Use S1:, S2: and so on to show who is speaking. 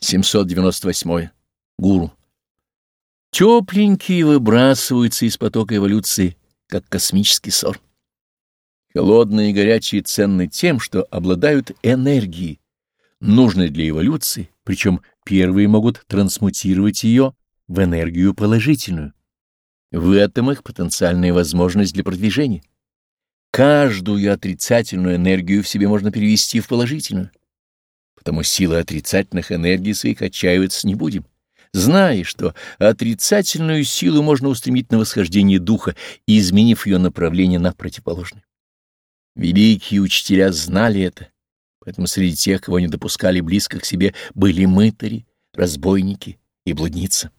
S1: 798. Гуру. Тепленькие выбрасываются из потока эволюции, как космический сор. Холодные и горячие ценны тем, что обладают энергией, нужной для эволюции, причем первые могут трансмутировать ее в энергию положительную. В этом их потенциальная возможность для продвижения. Каждую отрицательную энергию в себе можно перевести в положительную. Потому силы отрицательных энергий своих отчаиваться не будем, зная, что отрицательную силу можно устремить на восхождение духа, изменив ее направление на противоположное. Великие учителя знали это, поэтому среди тех, кого не допускали близко к себе, были мытари, разбойники и блудницы.